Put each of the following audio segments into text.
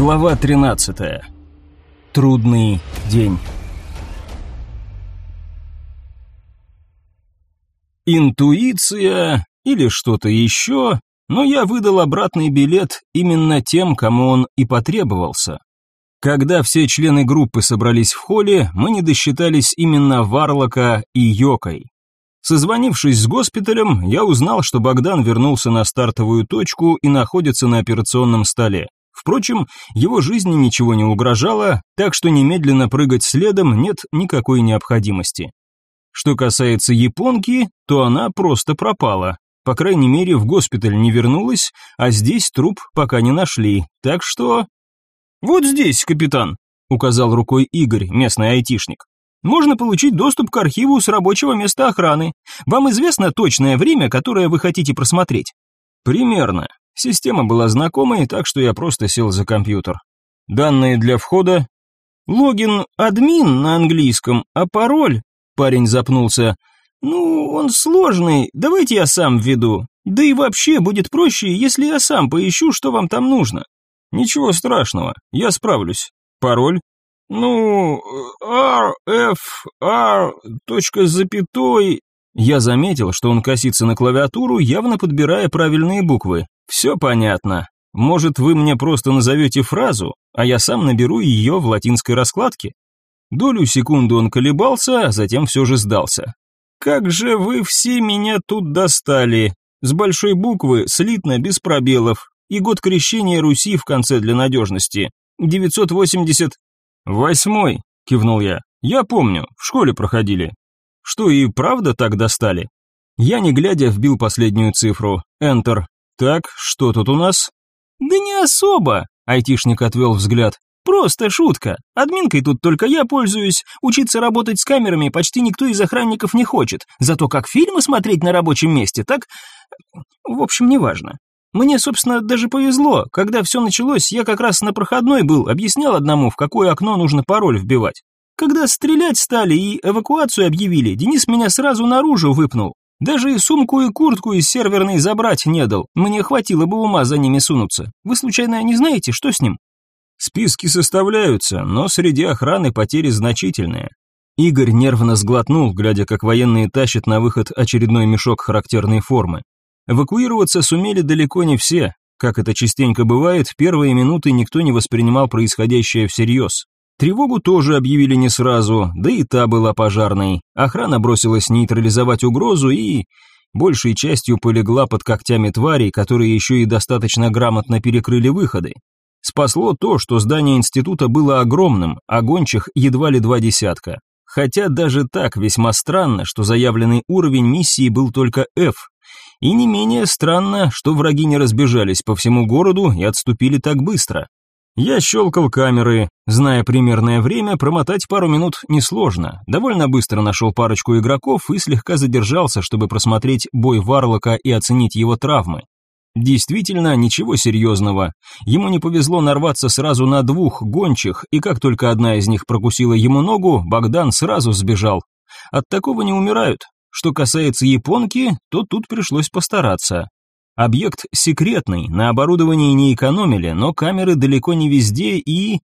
Глава 13. Трудный день. Интуиция или что-то еще, но я выдал обратный билет именно тем, кому он и потребовался. Когда все члены группы собрались в холле, мы не досчитались именно Варлока и Йокой. Созвонившись с госпиталем, я узнал, что Богдан вернулся на стартовую точку и находится на операционном столе. Впрочем, его жизни ничего не угрожало, так что немедленно прыгать следом нет никакой необходимости. Что касается японки, то она просто пропала. По крайней мере, в госпиталь не вернулась, а здесь труп пока не нашли, так что... «Вот здесь, капитан», — указал рукой Игорь, местный айтишник. «Можно получить доступ к архиву с рабочего места охраны. Вам известно точное время, которое вы хотите просмотреть?» «Примерно», Система была знакомой, так что я просто сел за компьютер. Данные для входа. Логин админ на английском, а пароль... Парень запнулся. Ну, он сложный, давайте я сам введу. Да и вообще будет проще, если я сам поищу, что вам там нужно. Ничего страшного, я справлюсь. Пароль? Ну, э, R, F, R, запятой, я заметил, что он косится на клавиатуру, явно подбирая правильные буквы. Все понятно. Может, вы мне просто назовете фразу, а я сам наберу ее в латинской раскладке? Долю секунды он колебался, а затем все же сдался. «Как же вы все меня тут достали!» С большой буквы, слитно, без пробелов. И год крещения Руси в конце для надежности. 980... «Восьмой», — кивнул я. «Я помню, в школе проходили. Что и правда так достали? Я не глядя вбил последнюю цифру. Enter. Так, что тут у нас? Да не особо, айтишник отвел взгляд. Просто шутка. Админкой тут только я пользуюсь. Учиться работать с камерами почти никто из охранников не хочет. Зато как фильмы смотреть на рабочем месте, так... В общем, неважно. Мне, собственно, даже повезло. Когда все началось, я как раз на проходной был, объяснял одному, в какое окно нужно пароль вбивать. Когда стрелять стали и эвакуацию объявили, Денис меня сразу наружу выпнул. Даже и сумку, и куртку из серверной забрать не дал. Мне хватило бы ума за ними сунуться. Вы случайно не знаете, что с ним? Списки составляются, но среди охраны потери значительные. Игорь нервно сглотнул, глядя, как военные тащат на выход очередной мешок характерной формы. Эвакуироваться сумели далеко не все. Как это частенько бывает, в первые минуты никто не воспринимал происходящее всерьез. Тревогу тоже объявили не сразу, да и та была пожарной. Охрана бросилась нейтрализовать угрозу и... Большей частью полегла под когтями тварей, которые еще и достаточно грамотно перекрыли выходы. Спасло то, что здание института было огромным, а гончих едва ли два десятка. Хотя даже так весьма странно, что заявленный уровень миссии был только F. И не менее странно, что враги не разбежались по всему городу и отступили так быстро. Я щелкал камеры, зная примерное время, промотать пару минут несложно. Довольно быстро нашел парочку игроков и слегка задержался, чтобы просмотреть бой Варлока и оценить его травмы. Действительно, ничего серьезного. Ему не повезло нарваться сразу на двух гончих, и как только одна из них прокусила ему ногу, Богдан сразу сбежал. От такого не умирают. Что касается японки, то тут пришлось постараться. Объект секретный, на оборудовании не экономили, но камеры далеко не везде и...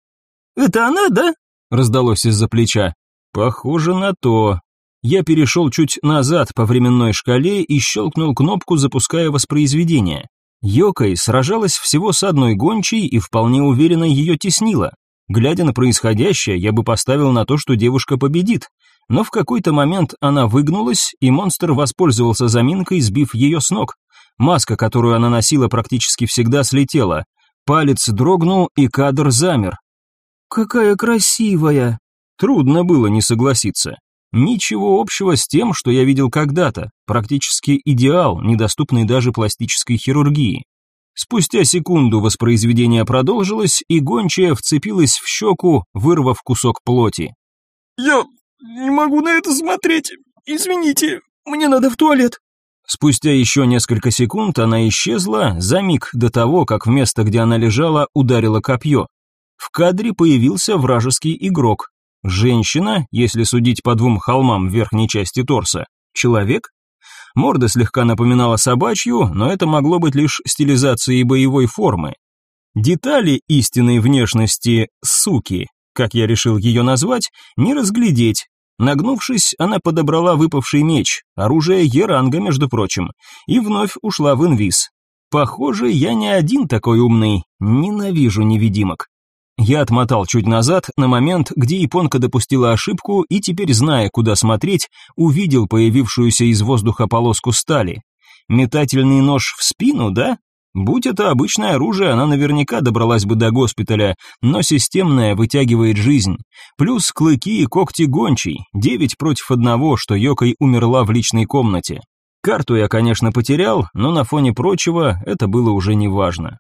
«Это она, да?» — раздалось из-за плеча. «Похоже на то». Я перешел чуть назад по временной шкале и щелкнул кнопку, запуская воспроизведение. Йокой сражалась всего с одной гончей и вполне уверенно ее теснила. Глядя на происходящее, я бы поставил на то, что девушка победит. Но в какой-то момент она выгнулась, и монстр воспользовался заминкой, сбив ее с ног. Маска, которую она носила практически всегда, слетела. Палец дрогнул, и кадр замер. «Какая красивая!» Трудно было не согласиться. Ничего общего с тем, что я видел когда-то, практически идеал, недоступный даже пластической хирургии. Спустя секунду воспроизведение продолжилось, и гончая вцепилась в щеку, вырвав кусок плоти. «Я не могу на это смотреть. Извините, мне надо в туалет». Спустя еще несколько секунд она исчезла за миг до того, как в место, где она лежала, ударило копье. В кадре появился вражеский игрок. Женщина, если судить по двум холмам в верхней части торса. Человек? Морда слегка напоминала собачью, но это могло быть лишь стилизацией боевой формы. Детали истинной внешности «суки», как я решил ее назвать, не разглядеть, Нагнувшись, она подобрала выпавший меч, оружие Еранга, между прочим, и вновь ушла в инвиз. Похоже, я не один такой умный, ненавижу невидимок. Я отмотал чуть назад, на момент, где японка допустила ошибку, и теперь, зная, куда смотреть, увидел появившуюся из воздуха полоску стали. Метательный нож в спину, да? Будь это обычное оружие, она наверняка добралась бы до госпиталя, но системное вытягивает жизнь. Плюс клыки и когти гончей, девять против одного, что Йокой умерла в личной комнате. Карту я, конечно, потерял, но на фоне прочего это было уже неважно.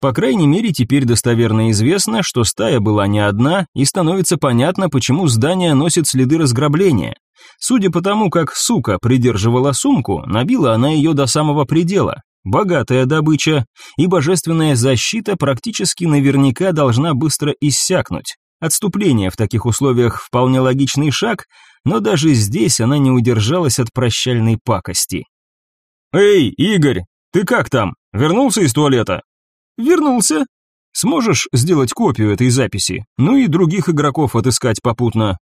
По крайней мере, теперь достоверно известно, что стая была не одна, и становится понятно, почему здание носит следы разграбления. Судя по тому, как сука придерживала сумку, набила она ее до самого предела. Богатая добыча и божественная защита практически наверняка должна быстро иссякнуть. Отступление в таких условиях вполне логичный шаг, но даже здесь она не удержалась от прощальной пакости. «Эй, Игорь, ты как там? Вернулся из туалета?» «Вернулся. Сможешь сделать копию этой записи? Ну и других игроков отыскать попутно?»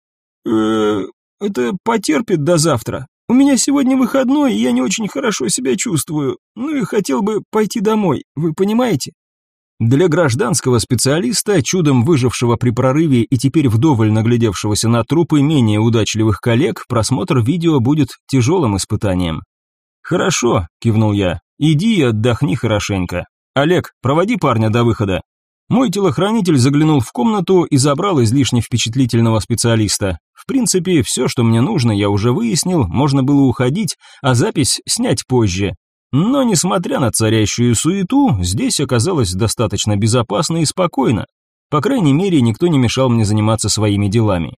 «Э-э, это потерпит до завтра. У меня сегодня выходной, и я не очень хорошо себя чувствую. Ну и хотел бы пойти домой, вы понимаете?» Для гражданского специалиста, чудом выжившего при прорыве и теперь вдоволь наглядевшегося на трупы менее удачливых коллег, просмотр видео будет тяжелым испытанием. «Хорошо», – кивнул я, – «иди и отдохни хорошенько. Олег, проводи парня до выхода». Мой телохранитель заглянул в комнату и забрал излишне впечатлительного специалиста. В принципе, все, что мне нужно, я уже выяснил, можно было уходить, а запись снять позже. Но, несмотря на царящую суету, здесь оказалось достаточно безопасно и спокойно. По крайней мере, никто не мешал мне заниматься своими делами.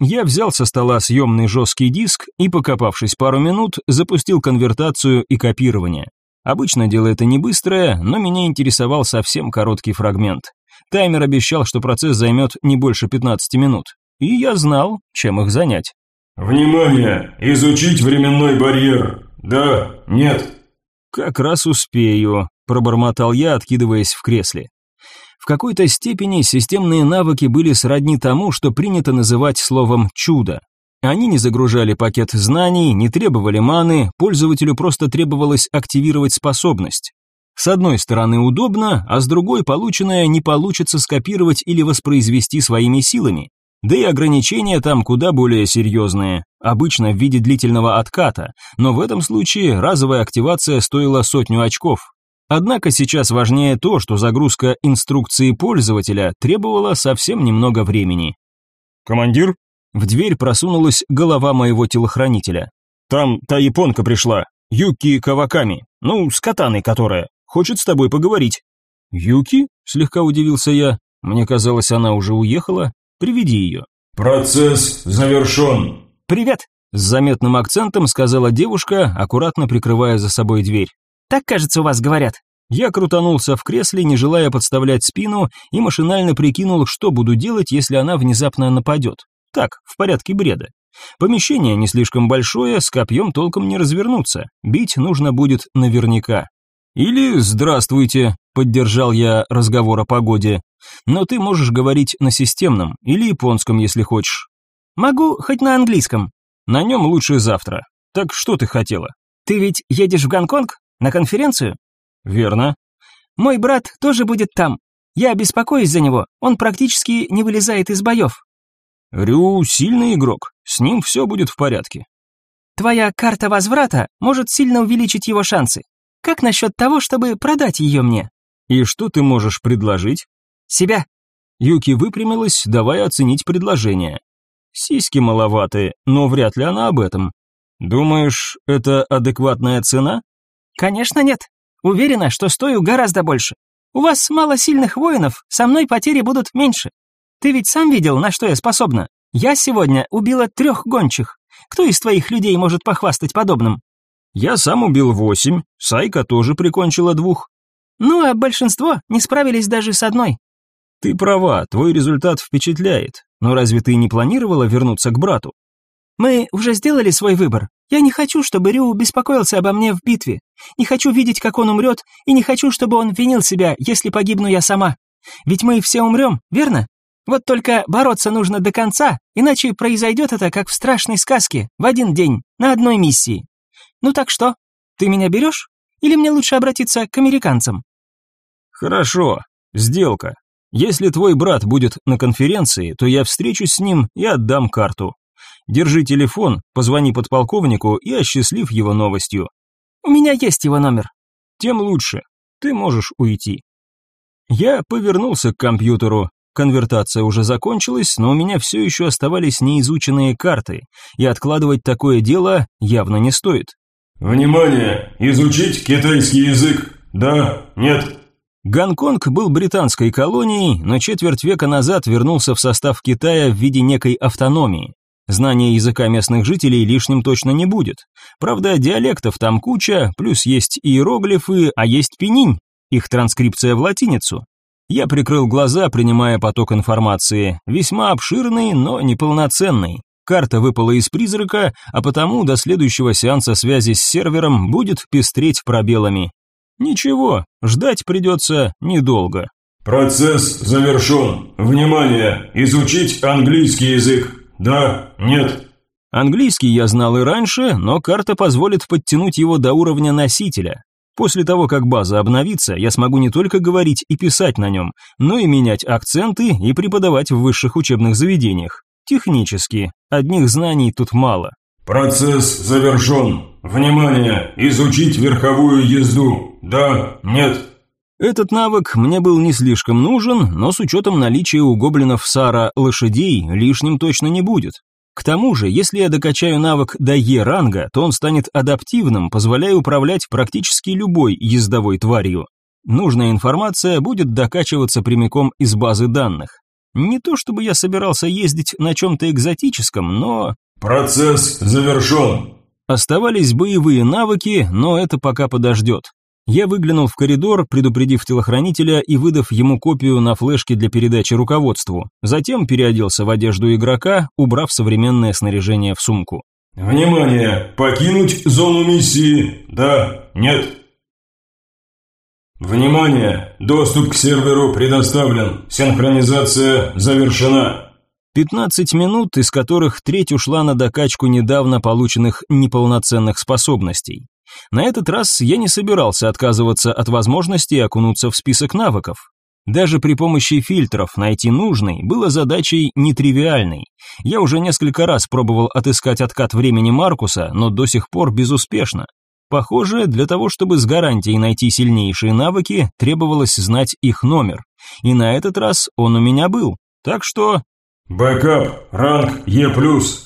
Я взял со стола съемный жесткий диск и, покопавшись пару минут, запустил конвертацию и копирование. Обычно дело это не быстрое, но меня интересовал совсем короткий фрагмент. Таймер обещал, что процесс займет не больше 15 минут. И я знал, чем их занять. «Внимание! Изучить временной барьер! Да, нет!» «Как раз успею», – пробормотал я, откидываясь в кресле. В какой-то степени системные навыки были сродни тому, что принято называть словом «чудо». Они не загружали пакет знаний, не требовали маны, пользователю просто требовалось активировать способность. С одной стороны удобно, а с другой полученное не получится скопировать или воспроизвести своими силами. Да и ограничения там куда более серьезные, обычно в виде длительного отката, но в этом случае разовая активация стоила сотню очков. Однако сейчас важнее то, что загрузка инструкции пользователя требовала совсем немного времени. «Командир, в дверь просунулась голова моего телохранителя. «Там та японка пришла, Юки Каваками, ну, с катаной которая, хочет с тобой поговорить». «Юки?» – слегка удивился я. Мне казалось, она уже уехала. «Приведи ее». «Процесс завершен». «Привет!» – с заметным акцентом сказала девушка, аккуратно прикрывая за собой дверь. «Так, кажется, у вас говорят». Я крутанулся в кресле, не желая подставлять спину, и машинально прикинул, что буду делать, если она внезапно нападет. Так, в порядке бреда. Помещение не слишком большое, с копьем толком не развернуться. Бить нужно будет наверняка. Или «Здравствуйте», — поддержал я разговор о погоде. Но ты можешь говорить на системном или японском, если хочешь. Могу хоть на английском. На нем лучше завтра. Так что ты хотела? Ты ведь едешь в Гонконг? На конференцию? Верно. Мой брат тоже будет там. Я беспокоюсь за него. Он практически не вылезает из боев. Рю сильный игрок, с ним все будет в порядке. Твоя карта возврата может сильно увеличить его шансы. Как насчет того, чтобы продать ее мне? И что ты можешь предложить? Себя. Юки выпрямилась, давая оценить предложение. Сиськи маловаты, но вряд ли она об этом. Думаешь, это адекватная цена? Конечно нет. Уверена, что стою гораздо больше. У вас мало сильных воинов, со мной потери будут меньше. Ты ведь сам видел, на что я способна. Я сегодня убила трех гончих. Кто из твоих людей может похвастать подобным? Я сам убил восемь, Сайка тоже прикончила двух. Ну, а большинство не справились даже с одной. Ты права, твой результат впечатляет. Но разве ты не планировала вернуться к брату? Мы уже сделали свой выбор. Я не хочу, чтобы Рю беспокоился обо мне в битве. Не хочу видеть, как он умрет, и не хочу, чтобы он винил себя, если погибну я сама. Ведь мы все умрем, верно? Вот только бороться нужно до конца, иначе произойдет это, как в страшной сказке, в один день, на одной миссии. Ну так что, ты меня берешь? Или мне лучше обратиться к американцам?» «Хорошо, сделка. Если твой брат будет на конференции, то я встречусь с ним и отдам карту. Держи телефон, позвони подполковнику и осчастлив его новостью». «У меня есть его номер». «Тем лучше. Ты можешь уйти». Я повернулся к компьютеру, Конвертация уже закончилась, но у меня все еще оставались неизученные карты, и откладывать такое дело явно не стоит. «Внимание! Изучить китайский язык! Да? Нет?» Гонконг был британской колонией, но четверть века назад вернулся в состав Китая в виде некой автономии. Знание языка местных жителей лишним точно не будет. Правда, диалектов там куча, плюс есть иероглифы, а есть пенинь, их транскрипция в латиницу. Я прикрыл глаза, принимая поток информации, весьма обширный, но неполноценный. Карта выпала из призрака, а потому до следующего сеанса связи с сервером будет пестреть пробелами. Ничего, ждать придется недолго. Процесс завершен. Внимание! Изучить английский язык. Да, нет. Английский я знал и раньше, но карта позволит подтянуть его до уровня носителя. После того, как база обновится, я смогу не только говорить и писать на нем, но и менять акценты и преподавать в высших учебных заведениях. Технически, одних знаний тут мало. Процесс завершен. Внимание! Изучить верховую езду. Да, нет. Этот навык мне был не слишком нужен, но с учетом наличия у гоблинов Сара лошадей лишним точно не будет. К тому же, если я докачаю навык до Е-ранга, то он станет адаптивным, позволяя управлять практически любой ездовой тварью. Нужная информация будет докачиваться прямиком из базы данных. Не то чтобы я собирался ездить на чем-то экзотическом, но... Процесс завершен. Оставались боевые навыки, но это пока подождет. Я выглянул в коридор, предупредив телохранителя и выдав ему копию на флешке для передачи руководству. Затем переоделся в одежду игрока, убрав современное снаряжение в сумку. «Внимание! Покинуть зону миссии! Да? Нет?» «Внимание! Доступ к серверу предоставлен. Синхронизация завершена». 15 минут, из которых треть ушла на докачку недавно полученных неполноценных способностей. На этот раз я не собирался отказываться от возможности окунуться в список навыков. Даже при помощи фильтров найти нужный было задачей нетривиальной. Я уже несколько раз пробовал отыскать откат времени Маркуса, но до сих пор безуспешно. Похоже, для того, чтобы с гарантией найти сильнейшие навыки, требовалось знать их номер. И на этот раз он у меня был. Так что... Бэкап, ранг Е+,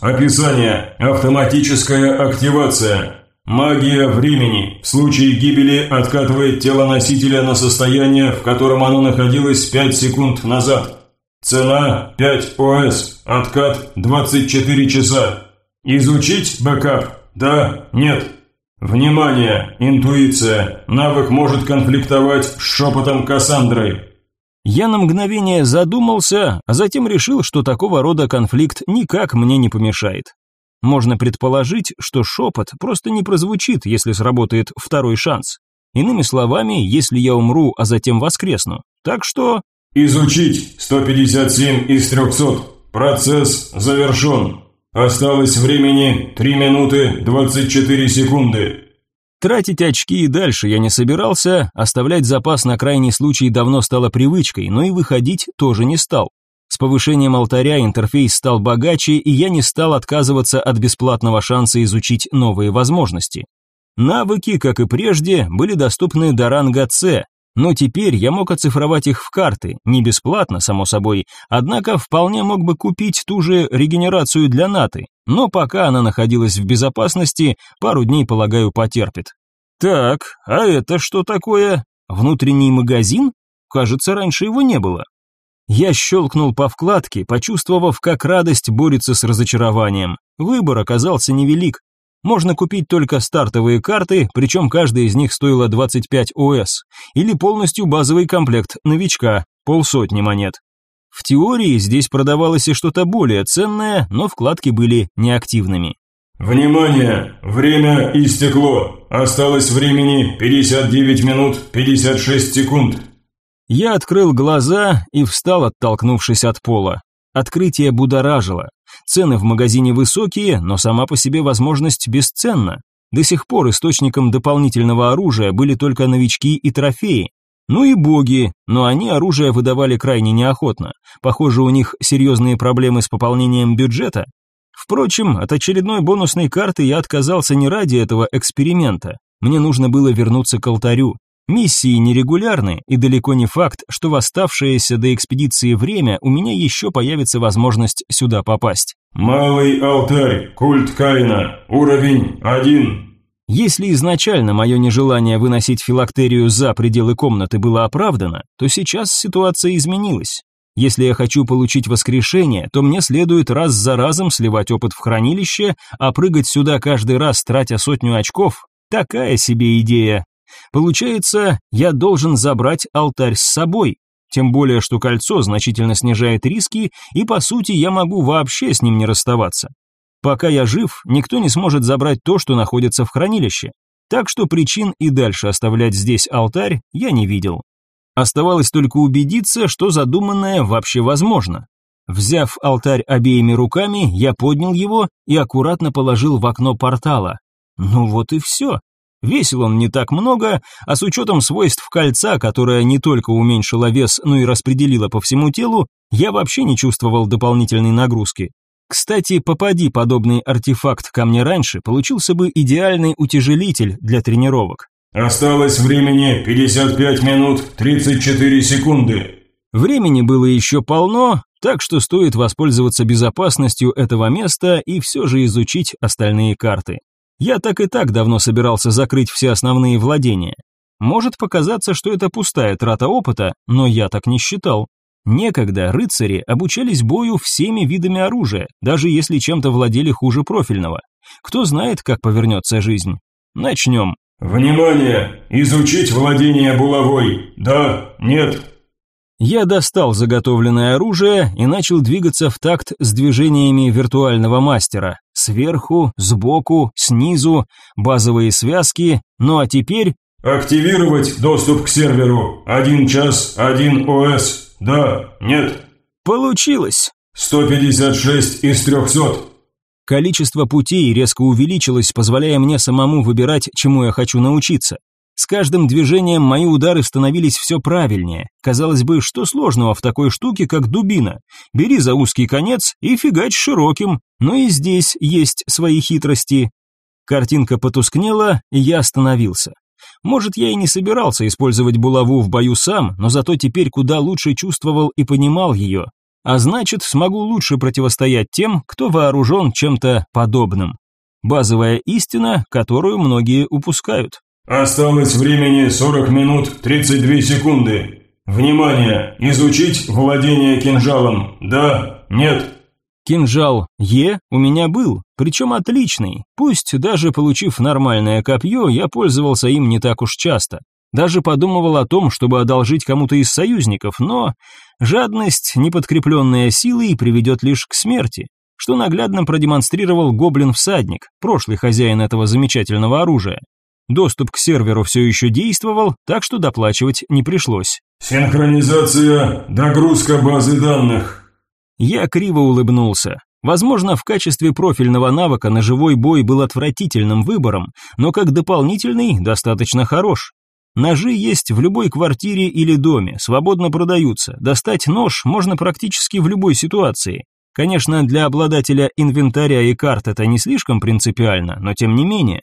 описание, автоматическая активация. Магия времени в случае гибели откатывает тело носителя на состояние, в котором оно находилось 5 секунд назад. Цена 5 ОС, откат 24 часа. Изучить бэкап? Да, нет. Внимание, интуиция. Навык может конфликтовать с шепотом Кассандры. Я на мгновение задумался, а затем решил, что такого рода конфликт никак мне не помешает. Можно предположить, что шепот просто не прозвучит, если сработает второй шанс. Иными словами, если я умру, а затем воскресну. Так что... Изучить 157 из 300. Процесс завершен. Осталось времени 3 минуты 24 секунды. Тратить очки и дальше я не собирался, оставлять запас на крайний случай давно стало привычкой, но и выходить тоже не стал. С повышением алтаря интерфейс стал богаче, и я не стал отказываться от бесплатного шанса изучить новые возможности. Навыки, как и прежде, были доступны до ранга С, но теперь я мог оцифровать их в карты, не бесплатно, само собой, однако вполне мог бы купить ту же регенерацию для Наты, но пока она находилась в безопасности, пару дней, полагаю, потерпит. Так, а это что такое? Внутренний магазин? Кажется, раньше его не было. Я щелкнул по вкладке, почувствовав, как радость борется с разочарованием. Выбор оказался невелик. Можно купить только стартовые карты, причем каждая из них стоила 25 ОС, или полностью базовый комплект новичка, полсотни монет. В теории здесь продавалось и что-то более ценное, но вкладки были неактивными. Внимание! Время истекло. Осталось времени 59 минут 56 секунд. Я открыл глаза и встал, оттолкнувшись от пола. Открытие будоражило. Цены в магазине высокие, но сама по себе возможность бесценна. До сих пор источником дополнительного оружия были только новички и трофеи. Ну и боги, но они оружие выдавали крайне неохотно. Похоже, у них серьезные проблемы с пополнением бюджета. Впрочем, от очередной бонусной карты я отказался не ради этого эксперимента. Мне нужно было вернуться к алтарю. Миссии нерегулярны, и далеко не факт, что в оставшееся до экспедиции время у меня еще появится возможность сюда попасть. «Малый алтарь, культ Кайна, уровень один. Если изначально мое нежелание выносить филактерию за пределы комнаты было оправдано, то сейчас ситуация изменилась. Если я хочу получить воскрешение, то мне следует раз за разом сливать опыт в хранилище, а прыгать сюда каждый раз, тратя сотню очков – такая себе идея. Получается, я должен забрать алтарь с собой, тем более, что кольцо значительно снижает риски, и по сути я могу вообще с ним не расставаться. Пока я жив, никто не сможет забрать то, что находится в хранилище. Так что причин и дальше оставлять здесь алтарь я не видел. Оставалось только убедиться, что задуманное вообще возможно. Взяв алтарь обеими руками, я поднял его и аккуратно положил в окно портала. Ну вот и все. Весил он не так много, а с учетом свойств кольца, которое не только уменьшило вес, но и распределило по всему телу, я вообще не чувствовал дополнительной нагрузки. Кстати, попади подобный артефакт ко мне раньше, получился бы идеальный утяжелитель для тренировок. Осталось времени 55 минут 34 секунды. Времени было еще полно, так что стоит воспользоваться безопасностью этого места и все же изучить остальные карты. Я так и так давно собирался закрыть все основные владения. Может показаться, что это пустая трата опыта, но я так не считал. Некогда рыцари обучались бою всеми видами оружия, даже если чем-то владели хуже профильного. Кто знает, как повернется жизнь. Начнем. «Внимание! Изучить владение булавой! Да, нет!» Я достал заготовленное оружие и начал двигаться в такт с движениями виртуального мастера сверху, сбоку, снизу, базовые связки, ну а теперь... «Активировать доступ к серверу. Один час, один ОС. Да, нет». «Получилось». «156 из 300». Количество путей резко увеличилось, позволяя мне самому выбирать, чему я хочу научиться. С каждым движением мои удары становились все правильнее. Казалось бы, что сложного в такой штуке, как дубина? Бери за узкий конец и фигач широким. Но и здесь есть свои хитрости. Картинка потускнела, и я остановился. Может, я и не собирался использовать булаву в бою сам, но зато теперь куда лучше чувствовал и понимал ее. А значит, смогу лучше противостоять тем, кто вооружен чем-то подобным. Базовая истина, которую многие упускают. Осталось времени 40 минут 32 секунды. Внимание! Изучить владение кинжалом. Да? Нет? Кинжал Е у меня был, причем отличный. Пусть даже получив нормальное копье, я пользовался им не так уж часто. Даже подумывал о том, чтобы одолжить кому-то из союзников, но жадность, неподкрепленная силой, приведет лишь к смерти, что наглядно продемонстрировал гоблин-всадник, прошлый хозяин этого замечательного оружия. Доступ к серверу все еще действовал, так что доплачивать не пришлось. «Синхронизация, догрузка базы данных». Я криво улыбнулся. Возможно, в качестве профильного навыка на живой бой был отвратительным выбором, но как дополнительный достаточно хорош. Ножи есть в любой квартире или доме, свободно продаются. Достать нож можно практически в любой ситуации. Конечно, для обладателя инвентаря и карт это не слишком принципиально, но тем не менее.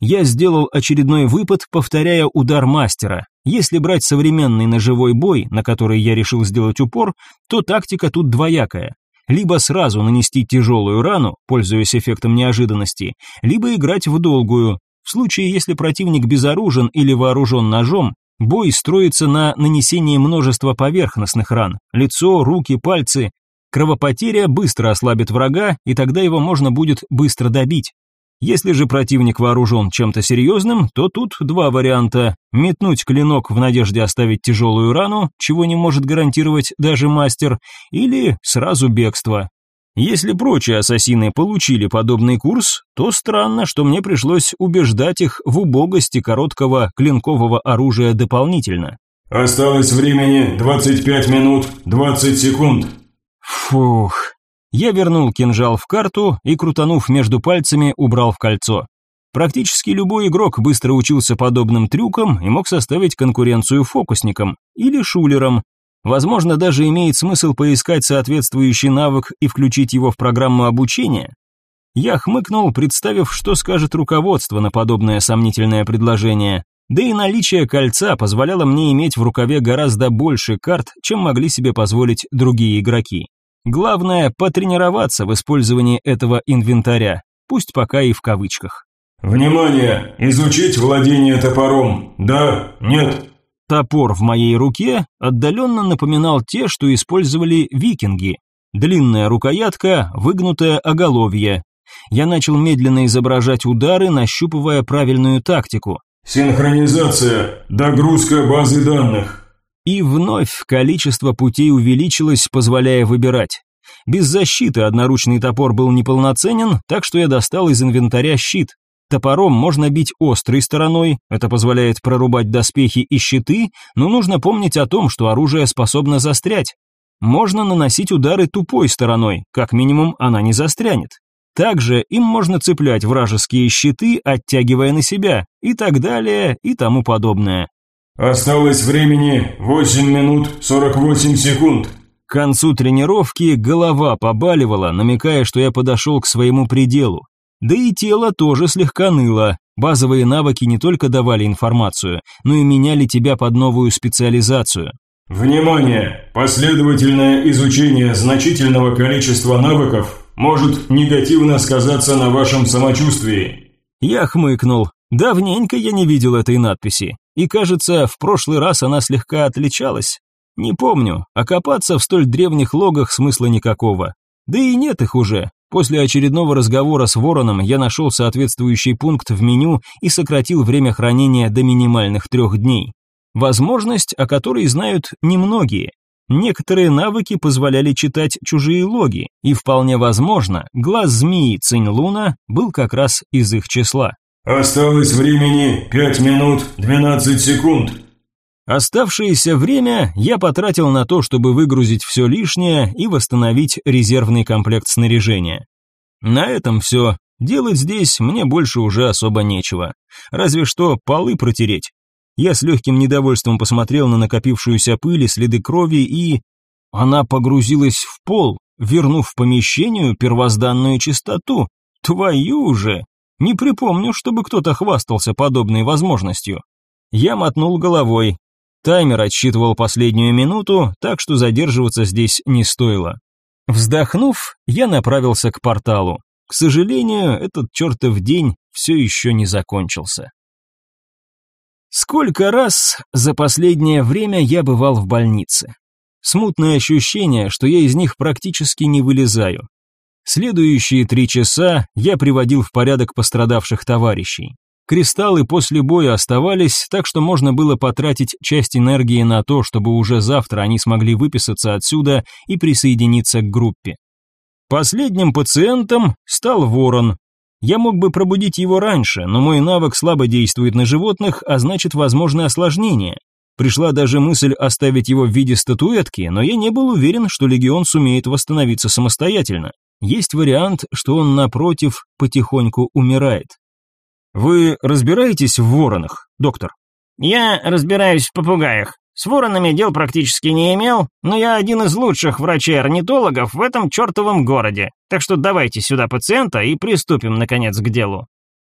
Я сделал очередной выпад, повторяя удар мастера. Если брать современный ножевой бой, на который я решил сделать упор, то тактика тут двоякая. Либо сразу нанести тяжелую рану, пользуясь эффектом неожиданности, либо играть в долгую. В случае, если противник безоружен или вооружен ножом, бой строится на нанесении множества поверхностных ран – лицо, руки, пальцы. Кровопотеря быстро ослабит врага, и тогда его можно будет быстро добить. Если же противник вооружен чем-то серьезным, то тут два варианта. Метнуть клинок в надежде оставить тяжелую рану, чего не может гарантировать даже мастер, или сразу бегство. Если прочие ассасины получили подобный курс, то странно, что мне пришлось убеждать их в убогости короткого клинкового оружия дополнительно. Осталось времени 25 минут 20 секунд. Фух, я вернул кинжал в карту и, крутанув между пальцами, убрал в кольцо. Практически любой игрок быстро учился подобным трюкам и мог составить конкуренцию фокусникам или шулерам. Возможно, даже имеет смысл поискать соответствующий навык и включить его в программу обучения. Я хмыкнул, представив, что скажет руководство на подобное сомнительное предложение. Да и наличие кольца позволяло мне иметь в рукаве гораздо больше карт, чем могли себе позволить другие игроки. Главное потренироваться в использовании этого инвентаря, пусть пока и в кавычках. Внимание, изучить владение топором. Да, нет. Топор в моей руке отдаленно напоминал те, что использовали викинги. Длинная рукоятка, выгнутое оголовье. Я начал медленно изображать удары, нащупывая правильную тактику. Синхронизация, догрузка базы данных. И вновь количество путей увеличилось, позволяя выбирать. Без защиты одноручный топор был неполноценен, так что я достал из инвентаря щит. Топором можно бить острой стороной, это позволяет прорубать доспехи и щиты, но нужно помнить о том, что оружие способно застрять. Можно наносить удары тупой стороной, как минимум она не застрянет. Также им можно цеплять вражеские щиты, оттягивая на себя, и так далее, и тому подобное. Осталось времени 8 минут 48 секунд. К концу тренировки голова побаливала, намекая, что я подошел к своему пределу. Да и тело тоже слегка ныло. Базовые навыки не только давали информацию, но и меняли тебя под новую специализацию. Внимание! Последовательное изучение значительного количества навыков может негативно сказаться на вашем самочувствии. Я хмыкнул. Давненько я не видел этой надписи. И, кажется, в прошлый раз она слегка отличалась. Не помню, а копаться в столь древних логах смысла никакого. Да и нет их уже. После очередного разговора с Вороном я нашел соответствующий пункт в меню и сократил время хранения до минимальных трех дней. Возможность, о которой знают немногие. Некоторые навыки позволяли читать чужие логи, и вполне возможно, глаз змеи Цинь Луна был как раз из их числа. Осталось времени 5 минут 12 секунд. Оставшееся время я потратил на то, чтобы выгрузить все лишнее и восстановить резервный комплект снаряжения. На этом все. Делать здесь мне больше уже особо нечего. Разве что полы протереть. Я с легким недовольством посмотрел на накопившуюся пыль и следы крови и... Она погрузилась в пол, вернув помещению первозданную чистоту. Твою же! Не припомню, чтобы кто-то хвастался подобной возможностью. Я мотнул головой. Таймер отсчитывал последнюю минуту, так что задерживаться здесь не стоило. Вздохнув, я направился к порталу. К сожалению, этот чертов день все еще не закончился. Сколько раз за последнее время я бывал в больнице. Смутное ощущение, что я из них практически не вылезаю. Следующие три часа я приводил в порядок пострадавших товарищей. Кристаллы после боя оставались, так что можно было потратить часть энергии на то, чтобы уже завтра они смогли выписаться отсюда и присоединиться к группе. Последним пациентом стал ворон. Я мог бы пробудить его раньше, но мой навык слабо действует на животных, а значит, возможны осложнения. Пришла даже мысль оставить его в виде статуэтки, но я не был уверен, что легион сумеет восстановиться самостоятельно. Есть вариант, что он, напротив, потихоньку умирает. Вы разбираетесь в воронах, доктор? Я разбираюсь в попугаях. С воронами дел практически не имел, но я один из лучших врачей-орнитологов в этом чертовом городе, так что давайте сюда пациента и приступим, наконец, к делу.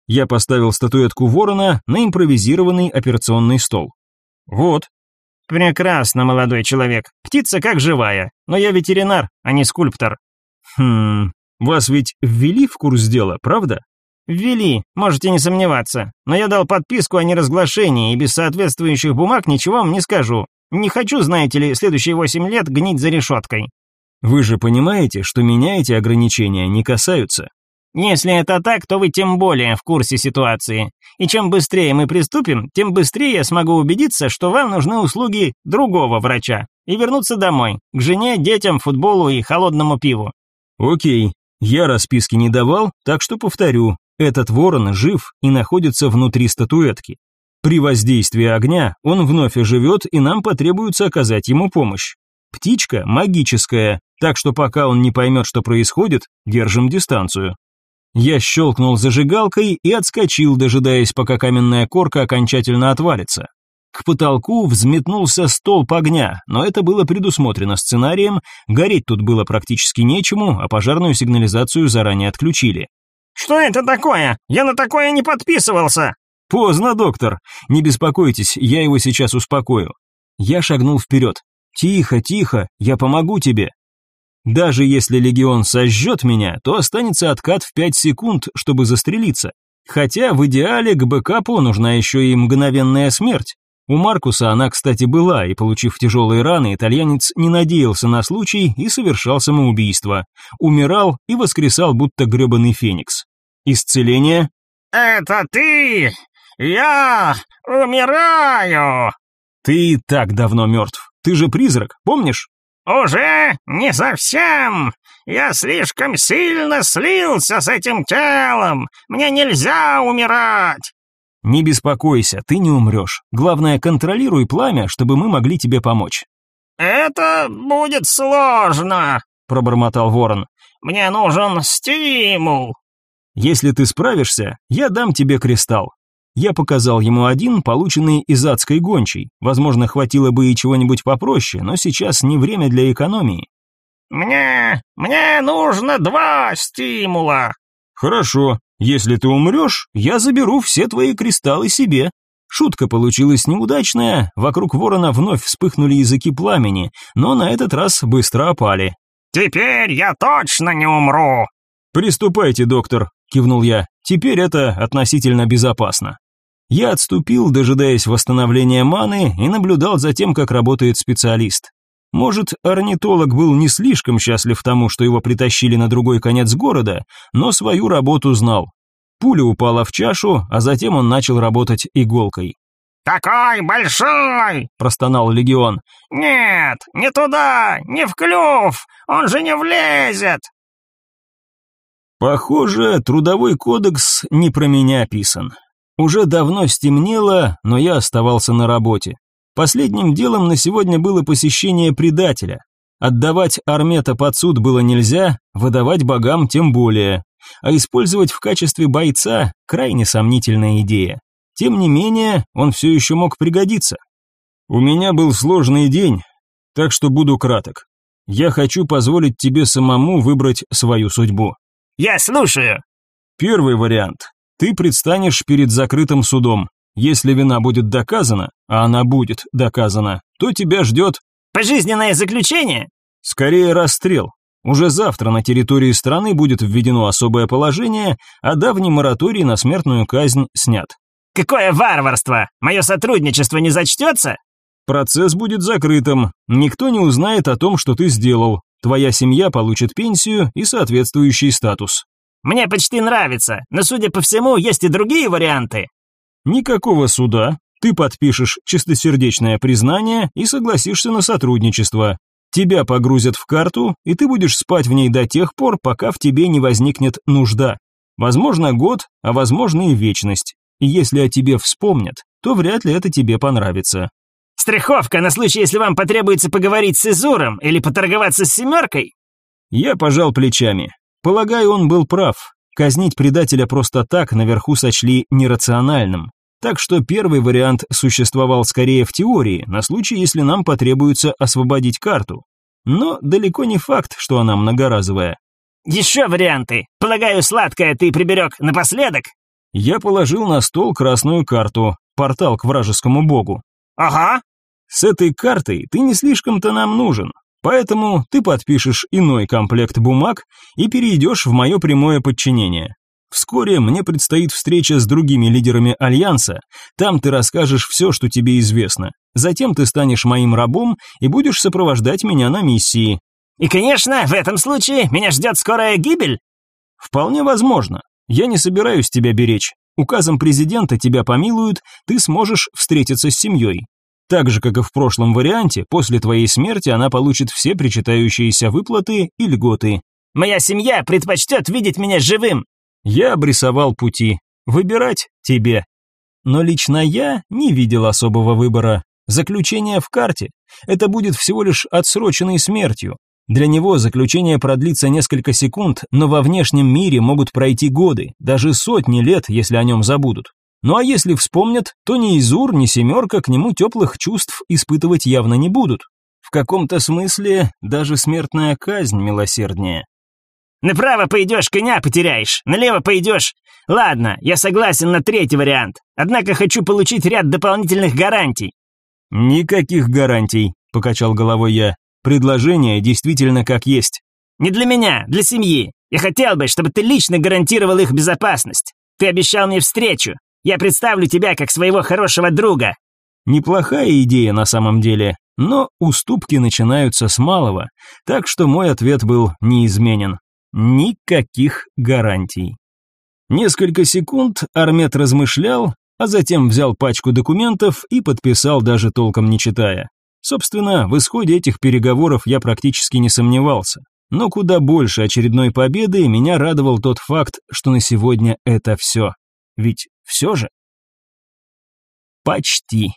Я поставил статуэтку ворона на импровизированный операционный стол. Вот. Прекрасно, молодой человек. Птица как живая, но я ветеринар, а не скульптор. Хм, вас ведь ввели в курс дела, правда? Ввели, можете не сомневаться. Но я дал подписку о неразглашении и без соответствующих бумаг ничего вам не скажу. Не хочу, знаете ли, следующие восемь лет гнить за решеткой. Вы же понимаете, что меня эти ограничения не касаются. Если это так, то вы тем более в курсе ситуации. И чем быстрее мы приступим, тем быстрее я смогу убедиться, что вам нужны услуги другого врача и вернуться домой, к жене, детям, футболу и холодному пиву. Окей, я расписки не давал, так что повторю, этот ворон жив и находится внутри статуэтки. При воздействии огня он вновь оживет, и нам потребуется оказать ему помощь. Птичка магическая, так что пока он не поймет, что происходит, держим дистанцию. Я щелкнул зажигалкой и отскочил, дожидаясь, пока каменная корка окончательно отвалится. К потолку взметнулся столб огня, но это было предусмотрено сценарием, гореть тут было практически нечему, а пожарную сигнализацию заранее отключили. «Что это такое? Я на такое не подписывался!» «Поздно, доктор. Не беспокойтесь, я его сейчас успокою». Я шагнул вперед. «Тихо, тихо, я помогу тебе». Даже если легион сожжет меня, то останется откат в пять секунд, чтобы застрелиться. Хотя в идеале к бэкапу нужна еще и мгновенная смерть. У Маркуса она, кстати, была, и, получив тяжелые раны, итальянец не надеялся на случай и совершал самоубийство. Умирал и воскресал, будто гребаный феникс. Исцеление? «Это ты! Я умираю!» «Ты и так давно мертв. Ты же призрак, помнишь?» «Уже не совсем! Я слишком сильно слился с этим телом! Мне нельзя умирать! Не беспокойся, ты не умрешь. Главное, контролируй пламя, чтобы мы могли тебе помочь. Это будет сложно, пробормотал Ворон. Мне нужен стимул. Если ты справишься, я дам тебе кристалл. Я показал ему один, полученный из адской гончей. Возможно, хватило бы и чего-нибудь попроще, но сейчас не время для экономии. Мне, мне нужно два стимула. Хорошо, если ты умрешь, я заберу все твои кристаллы себе». Шутка получилась неудачная, вокруг ворона вновь вспыхнули языки пламени, но на этот раз быстро опали. «Теперь я точно не умру!» «Приступайте, доктор», — кивнул я, — «теперь это относительно безопасно». Я отступил, дожидаясь восстановления маны, и наблюдал за тем, как работает специалист. Может, орнитолог был не слишком счастлив тому, что его притащили на другой конец города, но свою работу знал. Пуля упала в чашу, а затем он начал работать иголкой. «Такой большой!» – простонал легион. «Нет, не туда, не в клюв, он же не влезет!» Похоже, трудовой кодекс не про меня писан. Уже давно стемнело, но я оставался на работе. Последним делом на сегодня было посещение предателя. Отдавать Армета под суд было нельзя, выдавать богам тем более. А использовать в качестве бойца – крайне сомнительная идея. Тем не менее, он все еще мог пригодиться. «У меня был сложный день, так что буду краток. Я хочу позволить тебе самому выбрать свою судьбу». «Я слушаю». «Первый вариант. Ты предстанешь перед закрытым судом. Если вина будет доказана, а она будет доказана, то тебя ждет... Пожизненное заключение? Скорее расстрел. Уже завтра на территории страны будет введено особое положение, а давний мораторий на смертную казнь снят. Какое варварство! Мое сотрудничество не зачтется? Процесс будет закрытым. Никто не узнает о том, что ты сделал. Твоя семья получит пенсию и соответствующий статус. Мне почти нравится, но, судя по всему, есть и другие варианты. Никакого суда, ты подпишешь чистосердечное признание и согласишься на сотрудничество. Тебя погрузят в карту, и ты будешь спать в ней до тех пор, пока в тебе не возникнет нужда. Возможно, год, а возможно и вечность. И если о тебе вспомнят, то вряд ли это тебе понравится. Страховка на случай, если вам потребуется поговорить с Изуром или поторговаться с семеркой? Я пожал плечами. Полагаю, он был прав. Казнить предателя просто так наверху сочли нерациональным. Так что первый вариант существовал скорее в теории, на случай, если нам потребуется освободить карту. Но далеко не факт, что она многоразовая. «Еще варианты! Полагаю, сладкое ты приберег напоследок?» Я положил на стол красную карту, портал к вражескому богу. «Ага!» «С этой картой ты не слишком-то нам нужен, поэтому ты подпишешь иной комплект бумаг и перейдешь в мое прямое подчинение. Вскоре мне предстоит встреча с другими лидерами Альянса. Там ты расскажешь все, что тебе известно. Затем ты станешь моим рабом и будешь сопровождать меня на миссии. И, конечно, в этом случае меня ждет скорая гибель. Вполне возможно. Я не собираюсь тебя беречь. Указом президента тебя помилуют, ты сможешь встретиться с семьей. Так же, как и в прошлом варианте, после твоей смерти она получит все причитающиеся выплаты и льготы. Моя семья предпочтет видеть меня живым, я обрисовал пути. Выбирать тебе. Но лично я не видел особого выбора. Заключение в карте. Это будет всего лишь отсроченной смертью. Для него заключение продлится несколько секунд, но во внешнем мире могут пройти годы, даже сотни лет, если о нем забудут. Ну а если вспомнят, то ни Изур, ни Семерка к нему теплых чувств испытывать явно не будут. В каком-то смысле даже смертная казнь милосерднее. Направо пойдешь, коня потеряешь, налево пойдешь. Ладно, я согласен на третий вариант. Однако хочу получить ряд дополнительных гарантий. Никаких гарантий, покачал головой я. Предложение действительно как есть. Не для меня, для семьи. Я хотел бы, чтобы ты лично гарантировал их безопасность. Ты обещал мне встречу. Я представлю тебя как своего хорошего друга. Неплохая идея на самом деле, но уступки начинаются с малого, так что мой ответ был неизменен. Никаких гарантий. Несколько секунд Армет размышлял, а затем взял пачку документов и подписал, даже толком не читая. Собственно, в исходе этих переговоров я практически не сомневался. Но куда больше очередной победы меня радовал тот факт, что на сегодня это все. Ведь все же... Почти.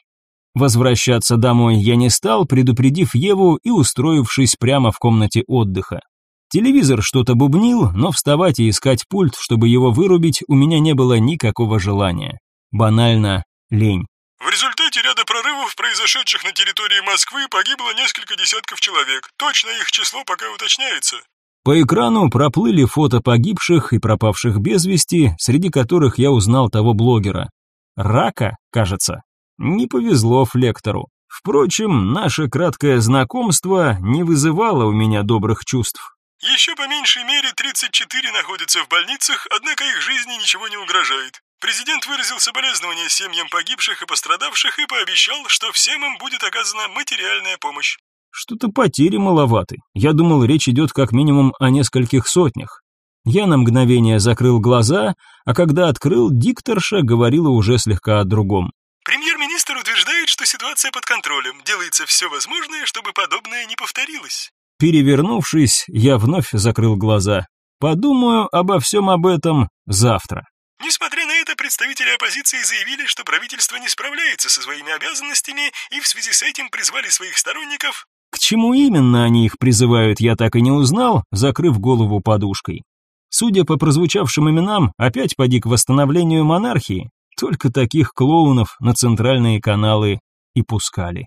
Возвращаться домой я не стал, предупредив Еву и устроившись прямо в комнате отдыха. Телевизор что-то бубнил, но вставать и искать пульт, чтобы его вырубить, у меня не было никакого желания. Банально лень. В результате ряда прорывов, произошедших на территории Москвы, погибло несколько десятков человек. Точно их число пока уточняется. По экрану проплыли фото погибших и пропавших без вести, среди которых я узнал того блогера. Рака, кажется. Не повезло Флектору. Впрочем, наше краткое знакомство не вызывало у меня добрых чувств. Еще по меньшей мере 34 находятся в больницах, однако их жизни ничего не угрожает. Президент выразил соболезнования семьям погибших и пострадавших и пообещал, что всем им будет оказана материальная помощь. Что-то потери маловаты. Я думал, речь идет как минимум о нескольких сотнях. Я на мгновение закрыл глаза, а когда открыл, дикторша говорила уже слегка о другом. Премьер-министр утверждает, что ситуация под контролем, делается все возможное, чтобы подобное не повторилось. Перевернувшись, я вновь закрыл глаза. Подумаю обо всем об этом завтра. Несмотря на это, представители оппозиции заявили, что правительство не справляется со своими обязанностями и в связи с этим призвали своих сторонников... К чему именно они их призывают, я так и не узнал, закрыв голову подушкой. Судя по прозвучавшим именам, опять поди к восстановлению монархии. Только таких клоунов на центральные каналы и пускали.